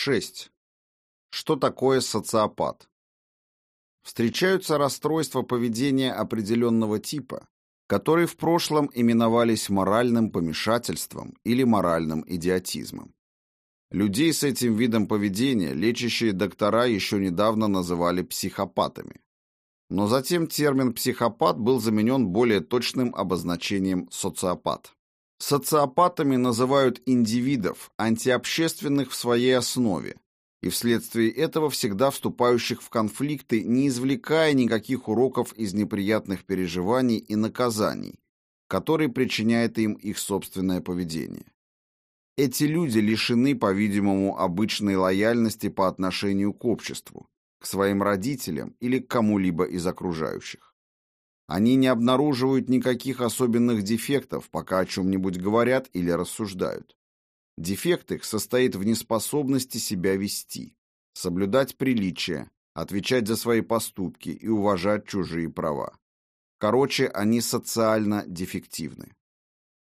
6. Что такое социопат? Встречаются расстройства поведения определенного типа, которые в прошлом именовались моральным помешательством или моральным идиотизмом. Людей с этим видом поведения лечащие доктора еще недавно называли психопатами. Но затем термин «психопат» был заменен более точным обозначением «социопат». Социопатами называют индивидов, антиобщественных в своей основе, и вследствие этого всегда вступающих в конфликты, не извлекая никаких уроков из неприятных переживаний и наказаний, которые причиняет им их собственное поведение. Эти люди лишены, по-видимому, обычной лояльности по отношению к обществу, к своим родителям или к кому-либо из окружающих. Они не обнаруживают никаких особенных дефектов, пока о чем-нибудь говорят или рассуждают. Дефект их состоит в неспособности себя вести, соблюдать приличия, отвечать за свои поступки и уважать чужие права. Короче, они социально дефективны.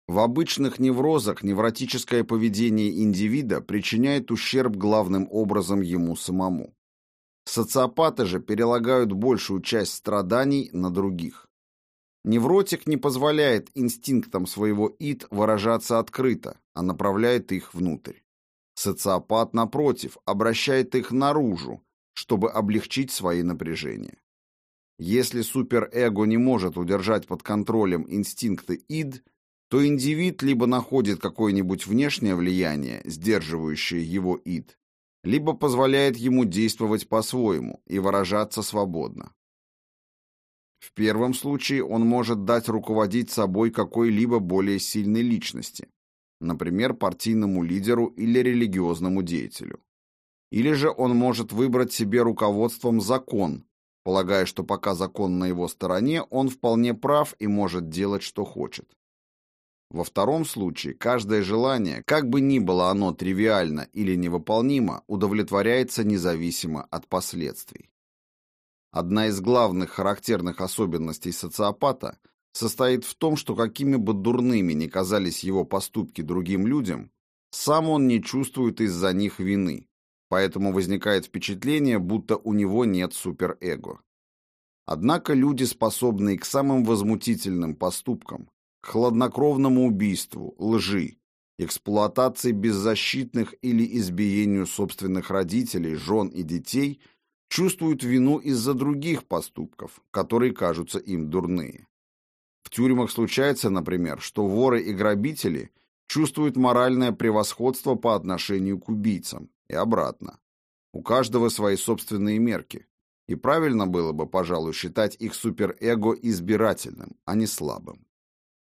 В обычных неврозах невротическое поведение индивида причиняет ущерб главным образом ему самому. Социопаты же перелагают большую часть страданий на других. Невротик не позволяет инстинктам своего ид выражаться открыто, а направляет их внутрь. Социопат, напротив, обращает их наружу, чтобы облегчить свои напряжения. Если суперэго не может удержать под контролем инстинкты ид, то индивид либо находит какое-нибудь внешнее влияние, сдерживающее его ид, либо позволяет ему действовать по-своему и выражаться свободно. В первом случае он может дать руководить собой какой-либо более сильной личности, например, партийному лидеру или религиозному деятелю. Или же он может выбрать себе руководством закон, полагая, что пока закон на его стороне, он вполне прав и может делать, что хочет. Во втором случае каждое желание, как бы ни было оно тривиально или невыполнимо, удовлетворяется независимо от последствий. Одна из главных характерных особенностей социопата состоит в том, что какими бы дурными ни казались его поступки другим людям, сам он не чувствует из-за них вины, поэтому возникает впечатление, будто у него нет суперэго. Однако люди, способные к самым возмутительным поступкам, к хладнокровному убийству, лжи, эксплуатации беззащитных или избиению собственных родителей, жен и детей, чувствуют вину из-за других поступков, которые кажутся им дурные. В тюрьмах случается, например, что воры и грабители чувствуют моральное превосходство по отношению к убийцам и обратно. У каждого свои собственные мерки, и правильно было бы, пожалуй, считать их суперэго избирательным, а не слабым.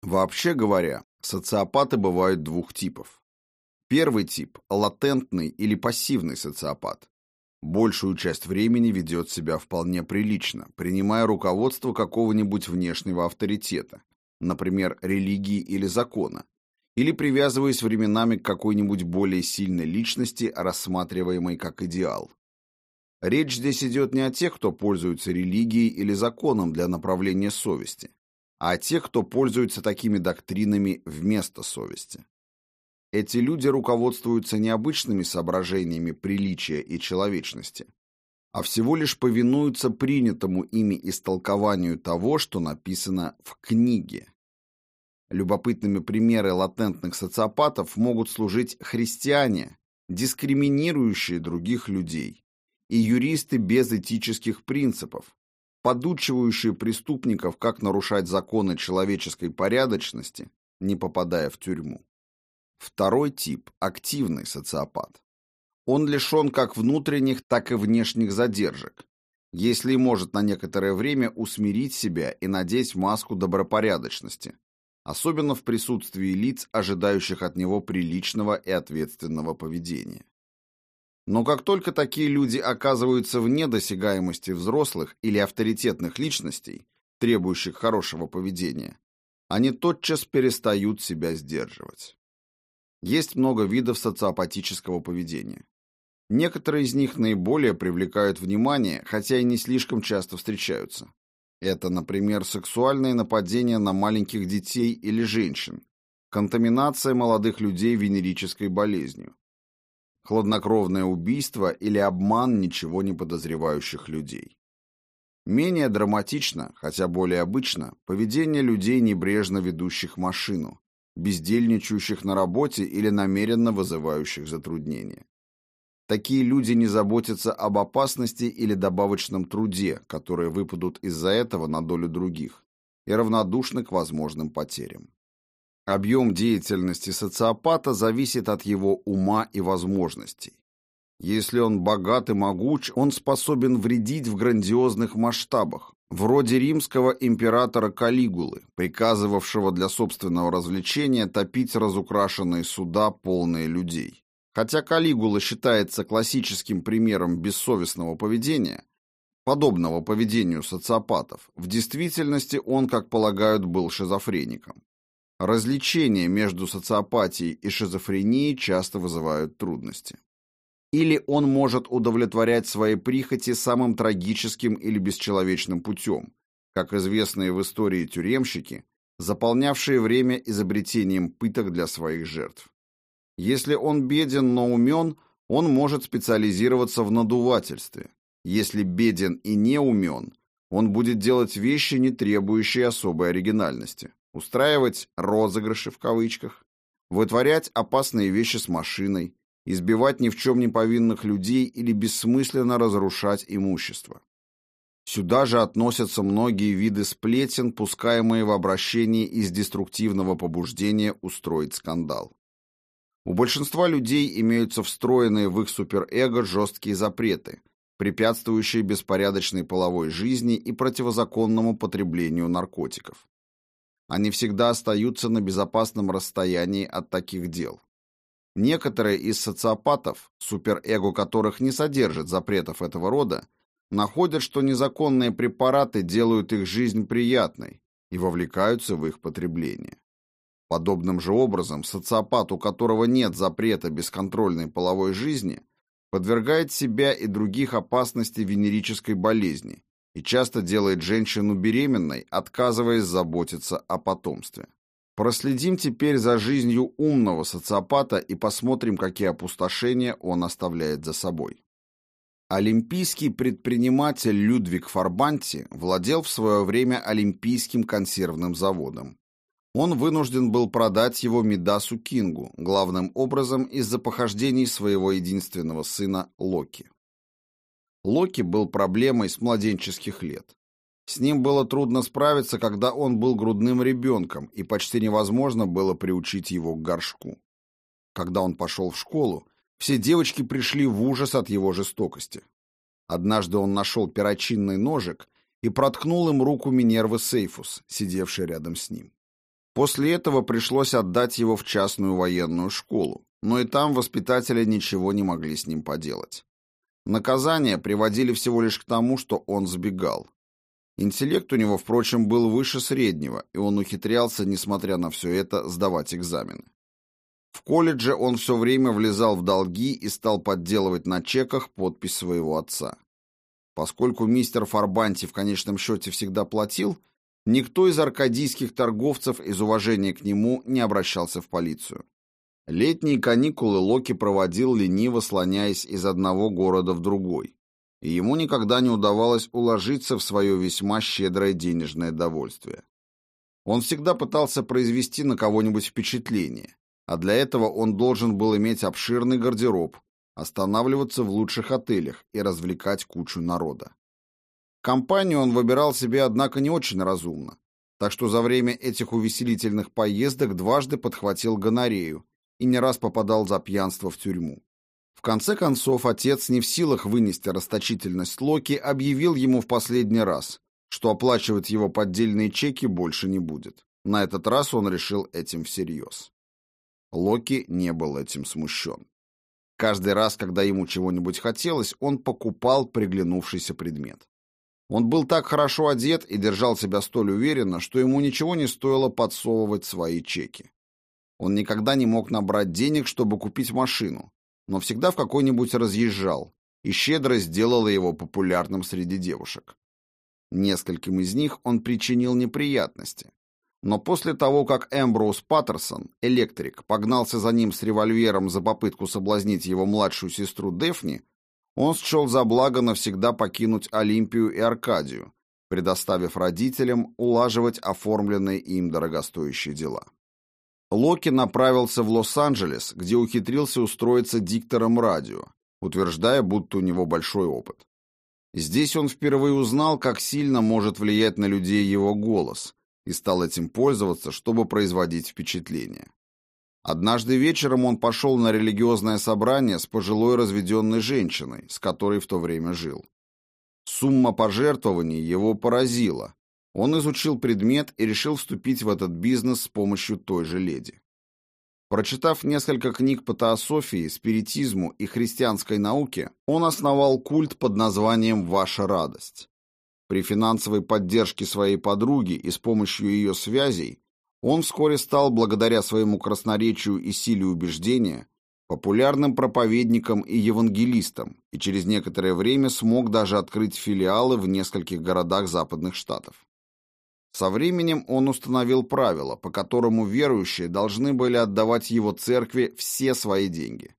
Вообще говоря, социопаты бывают двух типов. Первый тип – латентный или пассивный социопат. Большую часть времени ведет себя вполне прилично, принимая руководство какого-нибудь внешнего авторитета, например, религии или закона, или привязываясь временами к какой-нибудь более сильной личности, рассматриваемой как идеал. Речь здесь идет не о тех, кто пользуется религией или законом для направления совести, а о тех, кто пользуется такими доктринами вместо совести. Эти люди руководствуются не обычными соображениями приличия и человечности, а всего лишь повинуются принятому ими истолкованию того, что написано в книге. Любопытными примеры латентных социопатов могут служить христиане, дискриминирующие других людей, и юристы без этических принципов, подучивающие преступников, как нарушать законы человеческой порядочности, не попадая в тюрьму. Второй тип – активный социопат. Он лишен как внутренних, так и внешних задержек, если и может на некоторое время усмирить себя и надеть маску добропорядочности, особенно в присутствии лиц, ожидающих от него приличного и ответственного поведения. Но как только такие люди оказываются вне досягаемости взрослых или авторитетных личностей, требующих хорошего поведения, они тотчас перестают себя сдерживать. Есть много видов социопатического поведения. Некоторые из них наиболее привлекают внимание, хотя и не слишком часто встречаются. Это, например, сексуальные нападения на маленьких детей или женщин, контаминация молодых людей венерической болезнью, хладнокровное убийство или обман ничего не подозревающих людей. Менее драматично, хотя более обычно, поведение людей, небрежно ведущих машину, бездельничающих на работе или намеренно вызывающих затруднения. Такие люди не заботятся об опасности или добавочном труде, которые выпадут из-за этого на долю других, и равнодушны к возможным потерям. Объем деятельности социопата зависит от его ума и возможностей. Если он богат и могуч, он способен вредить в грандиозных масштабах, вроде римского императора Калигулы, приказывавшего для собственного развлечения топить разукрашенные суда, полные людей. Хотя Калигула считается классическим примером бессовестного поведения, подобного поведению социопатов, в действительности он, как полагают, был шизофреником. Различения между социопатией и шизофренией часто вызывают трудности. Или он может удовлетворять свои прихоти самым трагическим или бесчеловечным путем, как известные в истории тюремщики, заполнявшие время изобретением пыток для своих жертв. Если он беден, но умен, он может специализироваться в надувательстве. Если беден и не умен, он будет делать вещи, не требующие особой оригинальности устраивать «розыгрыши» в кавычках, вытворять опасные вещи с машиной, избивать ни в чем не повинных людей или бессмысленно разрушать имущество. Сюда же относятся многие виды сплетен, пускаемые в обращении из деструктивного побуждения устроить скандал. У большинства людей имеются встроенные в их суперэго жесткие запреты, препятствующие беспорядочной половой жизни и противозаконному потреблению наркотиков. Они всегда остаются на безопасном расстоянии от таких дел. Некоторые из социопатов, суперэго которых не содержит запретов этого рода, находят, что незаконные препараты делают их жизнь приятной и вовлекаются в их потребление. Подобным же образом социопат, у которого нет запрета бесконтрольной половой жизни, подвергает себя и других опасности венерической болезни и часто делает женщину беременной, отказываясь заботиться о потомстве. Проследим теперь за жизнью умного социопата и посмотрим, какие опустошения он оставляет за собой. Олимпийский предприниматель Людвиг Фарбанти владел в свое время Олимпийским консервным заводом. Он вынужден был продать его Мидасу Кингу, главным образом из-за похождений своего единственного сына Локи. Локи был проблемой с младенческих лет. С ним было трудно справиться, когда он был грудным ребенком, и почти невозможно было приучить его к горшку. Когда он пошел в школу, все девочки пришли в ужас от его жестокости. Однажды он нашел перочинный ножик и проткнул им руку Минервы Сейфус, сидевшей рядом с ним. После этого пришлось отдать его в частную военную школу, но и там воспитатели ничего не могли с ним поделать. Наказания приводили всего лишь к тому, что он сбегал. Интеллект у него, впрочем, был выше среднего, и он ухитрялся, несмотря на все это, сдавать экзамены. В колледже он все время влезал в долги и стал подделывать на чеках подпись своего отца. Поскольку мистер Фарбанти в конечном счете всегда платил, никто из аркадийских торговцев из уважения к нему не обращался в полицию. Летние каникулы Локи проводил лениво, слоняясь из одного города в другой, и ему никогда не удавалось уложиться в свое весьма щедрое денежное довольствие. Он всегда пытался произвести на кого-нибудь впечатление, а для этого он должен был иметь обширный гардероб, останавливаться в лучших отелях и развлекать кучу народа. Компанию он выбирал себе, однако, не очень разумно, так что за время этих увеселительных поездок дважды подхватил гонорею и не раз попадал за пьянство в тюрьму. В конце концов, отец, не в силах вынести расточительность Локи, объявил ему в последний раз, что оплачивать его поддельные чеки больше не будет. На этот раз он решил этим всерьез. Локи не был этим смущен. Каждый раз, когда ему чего-нибудь хотелось, он покупал приглянувшийся предмет. Он был так хорошо одет и держал себя столь уверенно, что ему ничего не стоило подсовывать свои чеки. Он никогда не мог набрать денег, чтобы купить машину, но всегда в какой-нибудь разъезжал, и щедрость сделала его популярным среди девушек. Нескольким из них он причинил неприятности, но после того, как Эмброуз Паттерсон, электрик, погнался за ним с револьвером за попытку соблазнить его младшую сестру Дефни, он счел за благо навсегда покинуть Олимпию и Аркадию, предоставив родителям улаживать оформленные им дорогостоящие дела. Локи направился в Лос-Анджелес, где ухитрился устроиться диктором радио, утверждая, будто у него большой опыт. Здесь он впервые узнал, как сильно может влиять на людей его голос, и стал этим пользоваться, чтобы производить впечатление. Однажды вечером он пошел на религиозное собрание с пожилой разведенной женщиной, с которой в то время жил. Сумма пожертвований его поразила. Он изучил предмет и решил вступить в этот бизнес с помощью той же леди. Прочитав несколько книг по теософии, спиритизму и христианской науке, он основал культ под названием «Ваша радость». При финансовой поддержке своей подруги и с помощью ее связей он вскоре стал, благодаря своему красноречию и силе убеждения, популярным проповедником и евангелистом, и через некоторое время смог даже открыть филиалы в нескольких городах западных штатов. Со временем он установил правило, по которому верующие должны были отдавать его церкви все свои деньги.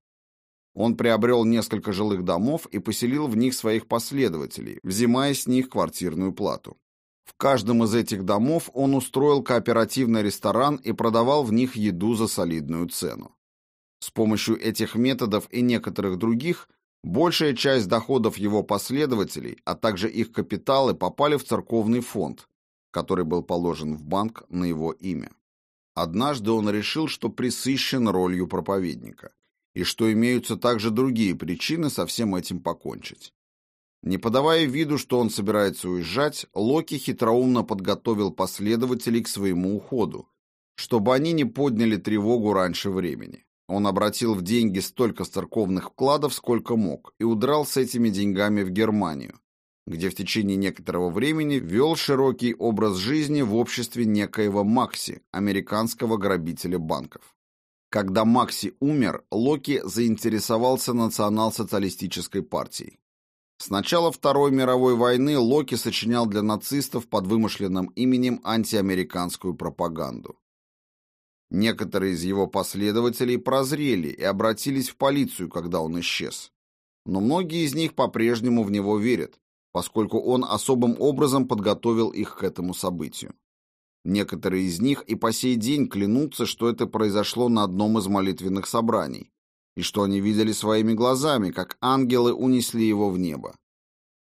Он приобрел несколько жилых домов и поселил в них своих последователей, взимая с них квартирную плату. В каждом из этих домов он устроил кооперативный ресторан и продавал в них еду за солидную цену. С помощью этих методов и некоторых других большая часть доходов его последователей, а также их капиталы попали в церковный фонд, который был положен в банк на его имя. Однажды он решил, что присыщен ролью проповедника и что имеются также другие причины со всем этим покончить. Не подавая виду, что он собирается уезжать, Локи хитроумно подготовил последователей к своему уходу, чтобы они не подняли тревогу раньше времени. Он обратил в деньги столько церковных вкладов, сколько мог, и удрал с этими деньгами в Германию, где в течение некоторого времени вел широкий образ жизни в обществе некоего Макси, американского грабителя банков. Когда Макси умер, Локи заинтересовался национал-социалистической партией. С начала Второй мировой войны Локи сочинял для нацистов под вымышленным именем антиамериканскую пропаганду. Некоторые из его последователей прозрели и обратились в полицию, когда он исчез. Но многие из них по-прежнему в него верят, поскольку он особым образом подготовил их к этому событию. Некоторые из них и по сей день клянутся, что это произошло на одном из молитвенных собраний, и что они видели своими глазами, как ангелы унесли его в небо.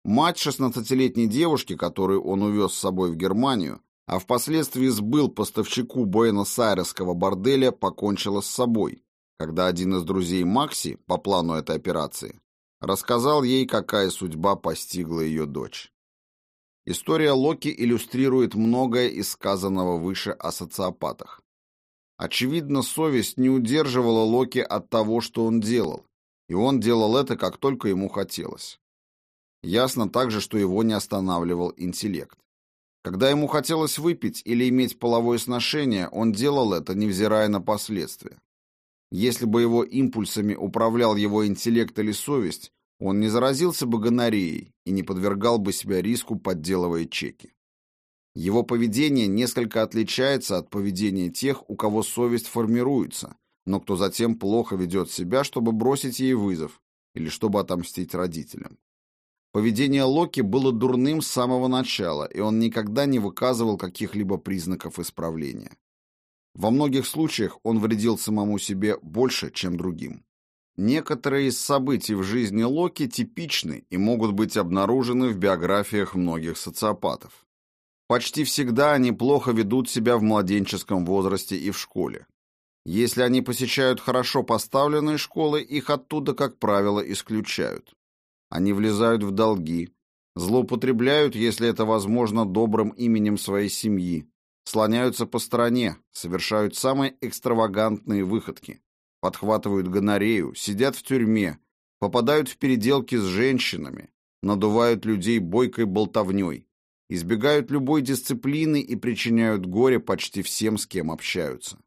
Мать шестнадцатилетней девушки, которую он увез с собой в Германию, а впоследствии сбыл поставщику Буэнос-Айресского борделя, покончила с собой, когда один из друзей Макси, по плану этой операции, рассказал ей, какая судьба постигла ее дочь. История Локи иллюстрирует многое из сказанного выше о социопатах. Очевидно, совесть не удерживала Локи от того, что он делал, и он делал это, как только ему хотелось. Ясно также, что его не останавливал интеллект. Когда ему хотелось выпить или иметь половое сношение, он делал это, невзирая на последствия. Если бы его импульсами управлял его интеллект или совесть, он не заразился бы гонореей и не подвергал бы себя риску, подделывая чеки. Его поведение несколько отличается от поведения тех, у кого совесть формируется, но кто затем плохо ведет себя, чтобы бросить ей вызов или чтобы отомстить родителям. Поведение Локи было дурным с самого начала, и он никогда не выказывал каких-либо признаков исправления. Во многих случаях он вредил самому себе больше, чем другим. Некоторые из событий в жизни Локи типичны и могут быть обнаружены в биографиях многих социопатов. Почти всегда они плохо ведут себя в младенческом возрасте и в школе. Если они посещают хорошо поставленные школы, их оттуда, как правило, исключают. Они влезают в долги, злоупотребляют, если это возможно, добрым именем своей семьи, слоняются по стороне, совершают самые экстравагантные выходки, подхватывают гонорею, сидят в тюрьме, попадают в переделки с женщинами, надувают людей бойкой болтовней, избегают любой дисциплины и причиняют горе почти всем, с кем общаются.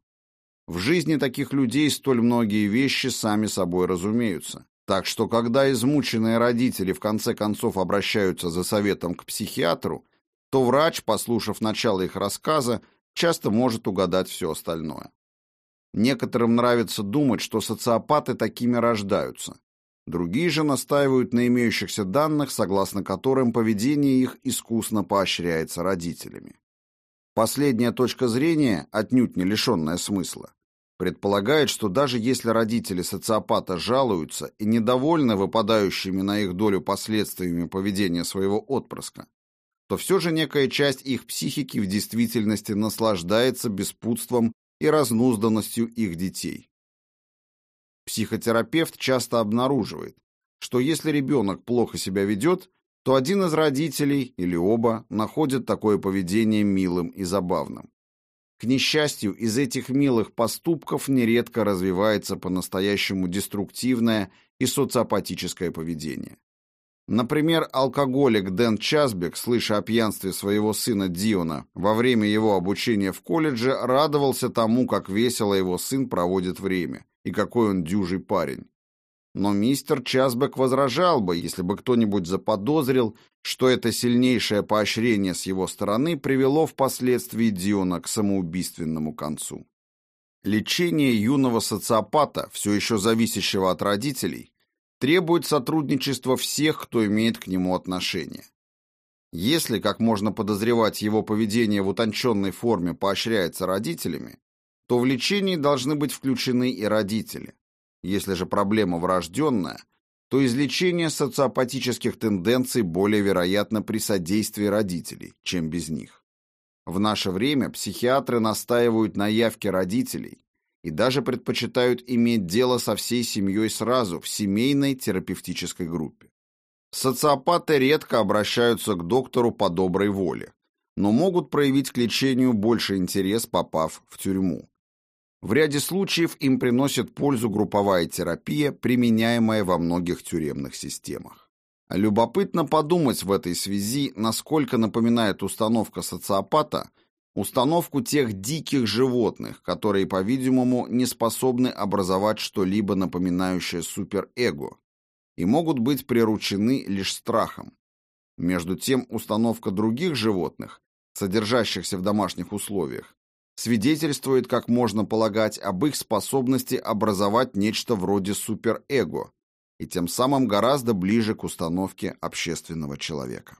В жизни таких людей столь многие вещи сами собой разумеются. Так что, когда измученные родители в конце концов обращаются за советом к психиатру, то врач, послушав начало их рассказа, часто может угадать все остальное. Некоторым нравится думать, что социопаты такими рождаются. Другие же настаивают на имеющихся данных, согласно которым поведение их искусно поощряется родителями. Последняя точка зрения, отнюдь не лишенная смысла, предполагает, что даже если родители социопата жалуются и недовольны выпадающими на их долю последствиями поведения своего отпрыска, то все же некая часть их психики в действительности наслаждается беспутством и разнузданностью их детей. Психотерапевт часто обнаруживает, что если ребенок плохо себя ведет, то один из родителей или оба находят такое поведение милым и забавным. К несчастью, из этих милых поступков нередко развивается по-настоящему деструктивное и социопатическое поведение. Например, алкоголик Дэн Часбек, слыша о пьянстве своего сына Диона во время его обучения в колледже, радовался тому, как весело его сын проводит время и какой он дюжий парень. Но мистер Часбек возражал бы, если бы кто-нибудь заподозрил, что это сильнейшее поощрение с его стороны привело впоследствии Диона к самоубийственному концу. Лечение юного социопата, все еще зависящего от родителей, требует сотрудничества всех, кто имеет к нему отношение. Если, как можно подозревать, его поведение в утонченной форме поощряется родителями, то в лечении должны быть включены и родители. Если же проблема врожденная, то излечение социопатических тенденций более вероятно при содействии родителей, чем без них. В наше время психиатры настаивают на явке родителей и даже предпочитают иметь дело со всей семьей сразу в семейной терапевтической группе. Социопаты редко обращаются к доктору по доброй воле, но могут проявить к лечению больше интерес, попав в тюрьму. В ряде случаев им приносит пользу групповая терапия, применяемая во многих тюремных системах. Любопытно подумать в этой связи, насколько напоминает установка социопата установку тех диких животных, которые, по-видимому, не способны образовать что-либо напоминающее суперэго и могут быть приручены лишь страхом. Между тем, установка других животных, содержащихся в домашних условиях, свидетельствует, как можно полагать, об их способности образовать нечто вроде суперэго и тем самым гораздо ближе к установке общественного человека.